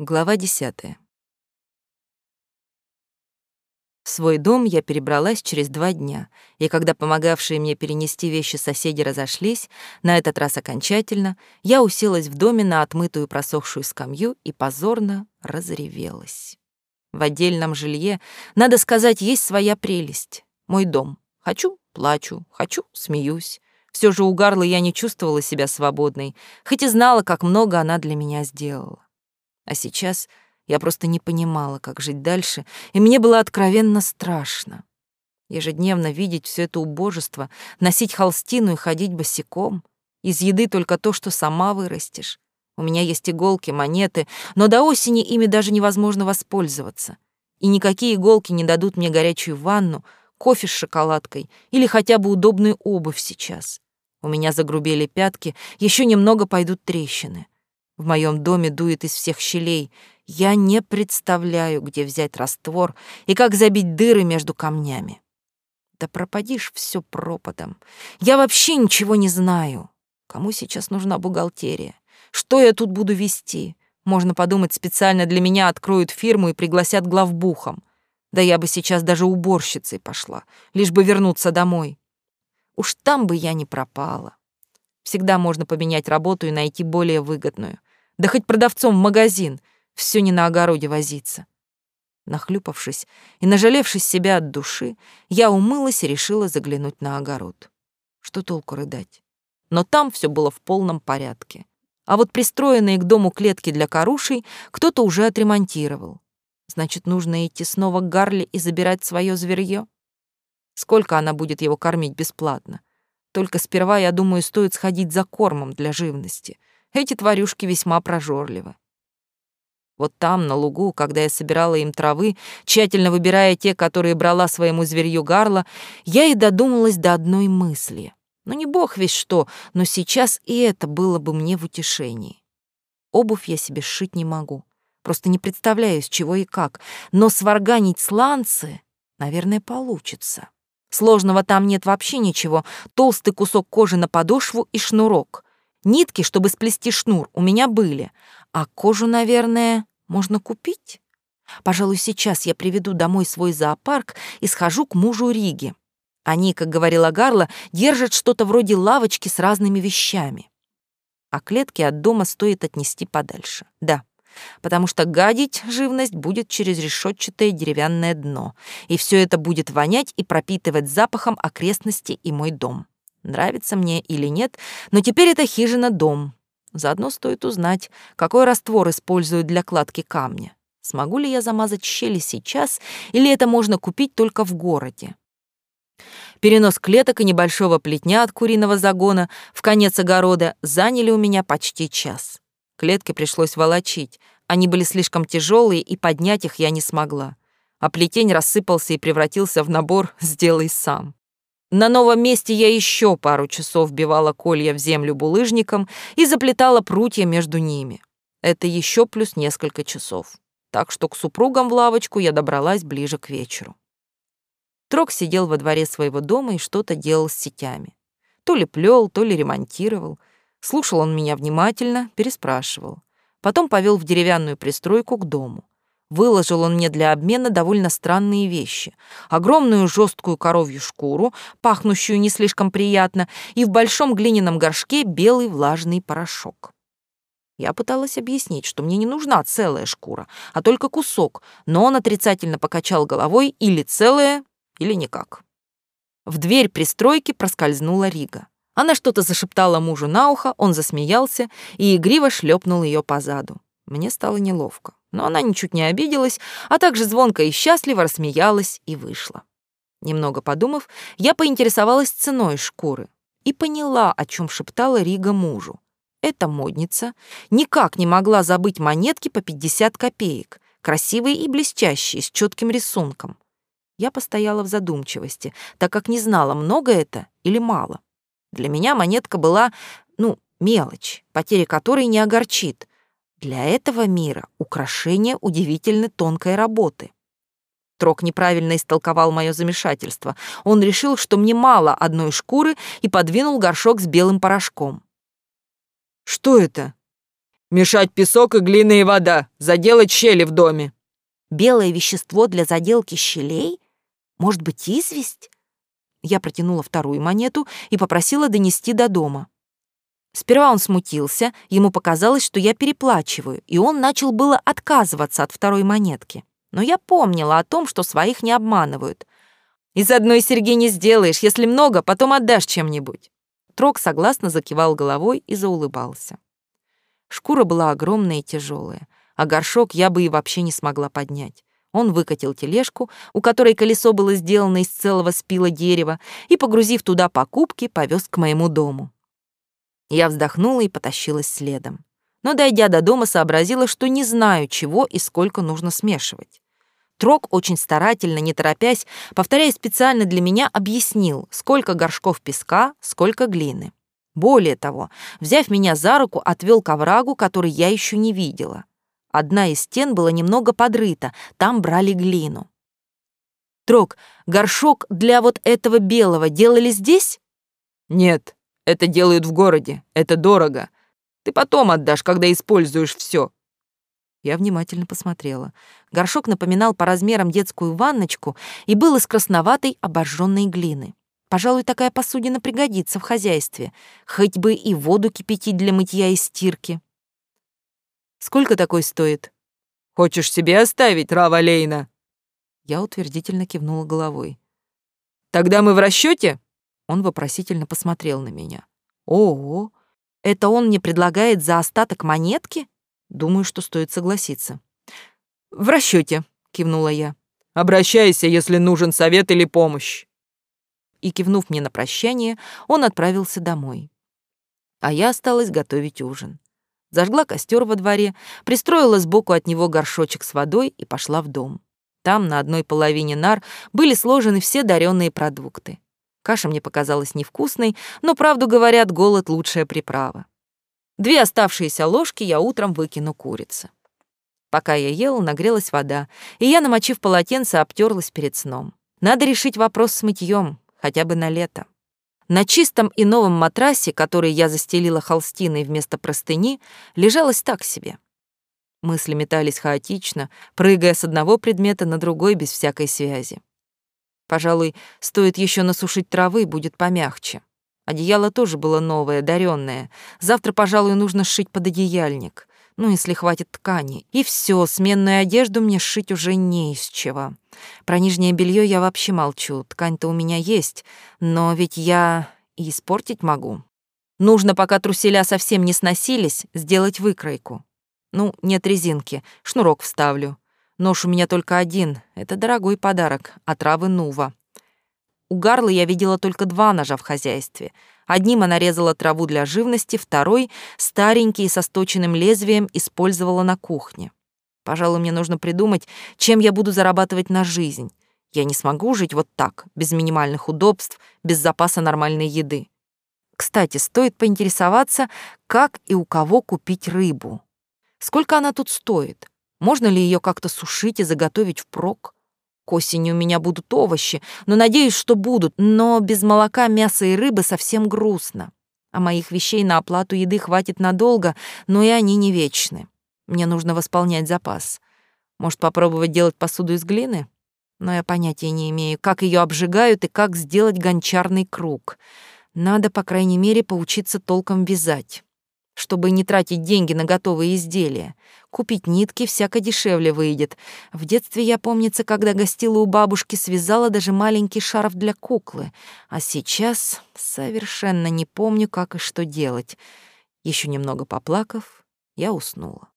Глава десятая. В свой дом я перебралась через два дня, и когда помогавшие мне перенести вещи соседи разошлись, на этот раз окончательно, я уселась в доме на отмытую просохшую скамью и позорно разревелась. В отдельном жилье, надо сказать, есть своя прелесть. Мой дом. Хочу — плачу, хочу — смеюсь. Все же у Гарлы я не чувствовала себя свободной, хоть и знала, как много она для меня сделала. А сейчас я просто не понимала, как жить дальше, и мне было откровенно страшно. Ежедневно видеть все это убожество, носить холстину и ходить босиком. Из еды только то, что сама вырастешь. У меня есть иголки, монеты, но до осени ими даже невозможно воспользоваться. И никакие иголки не дадут мне горячую ванну, кофе с шоколадкой или хотя бы удобную обувь сейчас. У меня загрубели пятки, еще немного пойдут трещины. В моем доме дует из всех щелей. Я не представляю, где взять раствор и как забить дыры между камнями. Да пропадишь все пропадом. Я вообще ничего не знаю. Кому сейчас нужна бухгалтерия? Что я тут буду вести? Можно подумать, специально для меня откроют фирму и пригласят главбухом. Да я бы сейчас даже уборщицей пошла, лишь бы вернуться домой. Уж там бы я не пропала. Всегда можно поменять работу и найти более выгодную. Да хоть продавцом в магазин, все не на огороде возиться. Нахлюпавшись и нажалевшись себя от души, я умылась и решила заглянуть на огород. Что толку рыдать? Но там все было в полном порядке. А вот пристроенные к дому клетки для карушей кто-то уже отремонтировал. Значит, нужно идти снова к Гарли и забирать свое зверье? Сколько она будет его кормить бесплатно? Только сперва, я думаю, стоит сходить за кормом для живности. Эти тварюшки весьма прожорливы. Вот там, на лугу, когда я собирала им травы, тщательно выбирая те, которые брала своему зверью гарла, я и додумалась до одной мысли. Ну не бог весь что, но сейчас и это было бы мне в утешении. Обувь я себе сшить не могу. Просто не представляю, с чего и как. Но сварганить сланцы, наверное, получится. Сложного там нет вообще ничего. Толстый кусок кожи на подошву и шнурок. Нитки, чтобы сплести шнур, у меня были, а кожу, наверное, можно купить. Пожалуй, сейчас я приведу домой свой зоопарк и схожу к мужу Риги. Они, как говорила Гарла, держат что-то вроде лавочки с разными вещами. А клетки от дома стоит отнести подальше. Да, потому что гадить живность будет через решетчатое деревянное дно, и все это будет вонять и пропитывать запахом окрестности и мой дом. Нравится мне или нет, но теперь это хижина-дом. Заодно стоит узнать, какой раствор используют для кладки камня. Смогу ли я замазать щели сейчас, или это можно купить только в городе? Перенос клеток и небольшого плетня от куриного загона в конец огорода заняли у меня почти час. Клетки пришлось волочить. Они были слишком тяжелые, и поднять их я не смогла. А плетень рассыпался и превратился в набор «сделай сам». На новом месте я еще пару часов бивала колья в землю булыжником и заплетала прутья между ними. Это еще плюс несколько часов. Так что к супругам в лавочку я добралась ближе к вечеру. Трок сидел во дворе своего дома и что-то делал с сетями. То ли плел, то ли ремонтировал. Слушал он меня внимательно, переспрашивал. Потом повел в деревянную пристройку к дому. Выложил он мне для обмена довольно странные вещи. Огромную жесткую коровью шкуру, пахнущую не слишком приятно, и в большом глиняном горшке белый влажный порошок. Я пыталась объяснить, что мне не нужна целая шкура, а только кусок, но он отрицательно покачал головой или целая, или никак. В дверь пристройки проскользнула Рига. Она что-то зашептала мужу на ухо, он засмеялся и игриво шлепнул ее по заду. Мне стало неловко но она ничуть не обиделась, а также звонко и счастливо рассмеялась и вышла. Немного подумав, я поинтересовалась ценой шкуры и поняла, о чем шептала Рига мужу. Эта модница никак не могла забыть монетки по 50 копеек, красивые и блестящие, с четким рисунком. Я постояла в задумчивости, так как не знала, много это или мало. Для меня монетка была, ну, мелочь, потеря которой не огорчит, для этого мира украшение удивительно тонкой работы. Трок неправильно истолковал мое замешательство. Он решил, что мне мало одной шкуры и подвинул горшок с белым порошком. «Что это?» Мешать песок и глина и вода, заделать щели в доме. Белое вещество для заделки щелей? Может быть, известь? Я протянула вторую монету и попросила донести до дома. Сперва он смутился, ему показалось, что я переплачиваю, и он начал было отказываться от второй монетки. Но я помнила о том, что своих не обманывают. «Из одной серьги не сделаешь, если много, потом отдашь чем-нибудь». Трок согласно закивал головой и заулыбался. Шкура была огромная и тяжелая, а горшок я бы и вообще не смогла поднять. Он выкатил тележку, у которой колесо было сделано из целого спила дерева, и, погрузив туда покупки, повез к моему дому. Я вздохнула и потащилась следом. Но, дойдя до дома, сообразила, что не знаю, чего и сколько нужно смешивать. Трок очень старательно, не торопясь, повторяя специально для меня, объяснил, сколько горшков песка, сколько глины. Более того, взяв меня за руку, отвел к оврагу, который я еще не видела. Одна из стен была немного подрыта, там брали глину. «Трок, горшок для вот этого белого делали здесь?» «Нет, это делают в городе, это дорого. Ты потом отдашь, когда используешь все. Я внимательно посмотрела. Горшок напоминал по размерам детскую ванночку и был из красноватой обожженной глины. Пожалуй, такая посудина пригодится в хозяйстве, хоть бы и воду кипятить для мытья и стирки. Сколько такой стоит? Хочешь себе оставить, Рава Лейна? Я утвердительно кивнула головой. Тогда мы в расчете? Он вопросительно посмотрел на меня. Ого, это он мне предлагает за остаток монетки? Думаю, что стоит согласиться. В расчете, кивнула я. Обращайся, если нужен совет или помощь. И кивнув мне на прощание, он отправился домой. А я осталась готовить ужин. Зажгла костер во дворе, пристроила сбоку от него горшочек с водой и пошла в дом. Там на одной половине нар были сложены все даренные продукты. Каша мне показалась невкусной, но, правду говорят, голод — лучшая приправа. Две оставшиеся ложки я утром выкину курице. Пока я ела, нагрелась вода, и я, намочив полотенце, обтерлась перед сном. Надо решить вопрос с мытьем, хотя бы на лето. На чистом и новом матрасе, который я застелила холстиной вместо простыни, лежалось так себе. Мысли метались хаотично, прыгая с одного предмета на другой без всякой связи. Пожалуй, стоит еще насушить травы, будет помягче. Одеяло тоже было новое, даренное. Завтра, пожалуй, нужно сшить пододеяльник. Ну, если хватит ткани. И все, сменную одежду мне сшить уже не из чего. Про нижнее белье я вообще молчу. Ткань-то у меня есть, но ведь я и испортить могу. Нужно, пока труселя совсем не сносились, сделать выкройку. Ну, нет резинки, шнурок вставлю. Нож у меня только один. Это дорогой подарок от Равы Нува. У Гарлы я видела только два ножа в хозяйстве. Одним она резала траву для живности, второй, старенький и со сточенным лезвием, использовала на кухне. Пожалуй, мне нужно придумать, чем я буду зарабатывать на жизнь. Я не смогу жить вот так, без минимальных удобств, без запаса нормальной еды. Кстати, стоит поинтересоваться, как и у кого купить рыбу. Сколько она тут стоит? Можно ли ее как-то сушить и заготовить впрок? К осени у меня будут овощи, но надеюсь, что будут, но без молока, мяса и рыбы совсем грустно. А моих вещей на оплату еды хватит надолго, но и они не вечны. Мне нужно восполнять запас. Может, попробовать делать посуду из глины? Но я понятия не имею, как ее обжигают и как сделать гончарный круг. Надо, по крайней мере, поучиться толком вязать чтобы не тратить деньги на готовые изделия. Купить нитки всяко дешевле выйдет. В детстве я, помнится, когда гостила у бабушки, связала даже маленький шарф для куклы. А сейчас совершенно не помню, как и что делать. Еще немного поплакав, я уснула.